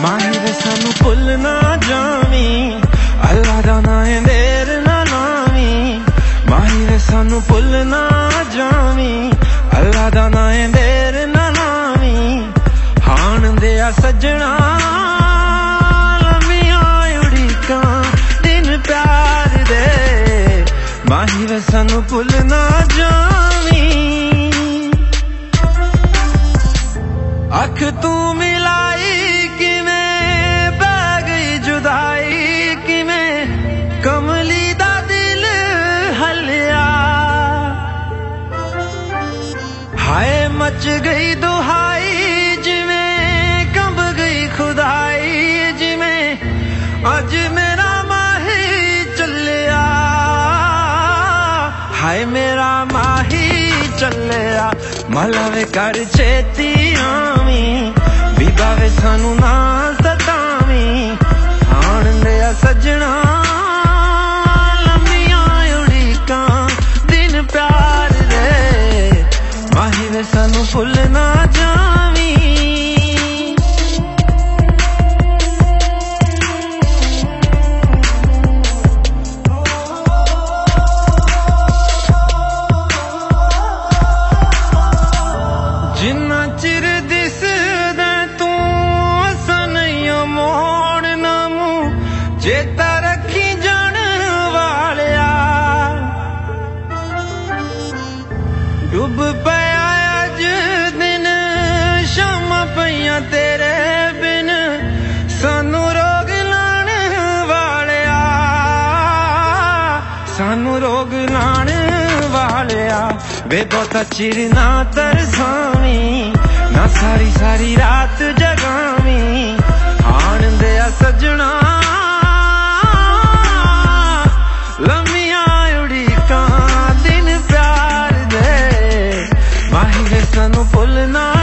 ਮਾਹਿਰ ਸਾਨੂੰ ਭੁੱਲ ਨਾ ਜਾਵੀਂ। ਅੱਲਾ ਦਾ ਨਾਂ ਹੈ ਦੇਰ ਨਾ ਲਾਵੀਂ। ਮਾਹਿਰ ਸਾਨੂੰ ਭੁੱਲ ਨਾ ਜਾਵੀਂ। ਅੱਲਾ ਦਾ ਨਾਂ ਹੈ ਦੇਰ ਨਾ ਲਾਵੀਂ। ਹਾਣ ਦੇ ਆ ਸੱਜਣਾ, ਲੰਮੀਆਂ ਉਡੀਕਾਂ, ਦਿਨ ਪਿਆਰ ਦੇ। ਮਾਹੀ ਸਾਨੂੰ ਭੁੱਲ ਨਾ ਜਾਵੀਂ। ਅੱਖ ਤੂੰ ਹਾਏ ਮਚ ਗਈ ਦੁਹਾਈ, ਜਿਵੇਂ ਕੰਬ ਗਈ ਖੁਦਾਈ, ਜਿਵੇਂ ਅੱਜ ਮੇਰਾ ਮਾਹੀ ਚੱਲਿਆ। ਹਾਏ ਮੇਰਾ ਮਾਹੀ ਚੱਲਿਆ, ਮਲਵੇ ਕਰ ਚੇਤੀ ਆਵੀਂ। ਨਾ ਜਾਵੀਂ। ਜਿੰਨਾ ਚਿਰ ਦਿਸਦਾ ਤੂੰ, ਅਸਾਂ ਨਹੀਂ ਮੋੜਨਾ ਮੂੰਹ ਚੇਤਾ ਰੱਖੀ ਜਾਣ ਵਾਲਿਆ, ਡੁੱਬ ਪਿਆ ਅੱਜ ਪਈਆਂ ਤੇਰੇ ਬਿਨ। ਸਾਨੂੰ ਰੋਗ ਲਾਣ ਵਾਲਿਆ। ਸਾਨੂੰ ਰੋਗ ਲਾਣ ਵਾਲਿਆ। ਵੇ ਬਹੁਤਾ ਚਿਰ ਨਾ ਤਰਸਾਵੀਂ ਨਾ ਸਾਰੀ ਸਾਰੀ ਰਾਤ ਜਗਾਵੀਂ। ਆਣ ਦੇ ਆ ਸਜਣਾ। ਲੰਮੀਆਂ ਉਡੀਕਾਂ, ਦਿਨ ਪਿਆਰ ਦੇ। ਮਾਹੀ ਸਾਨੂੰ ਭੁੱਲਣਾ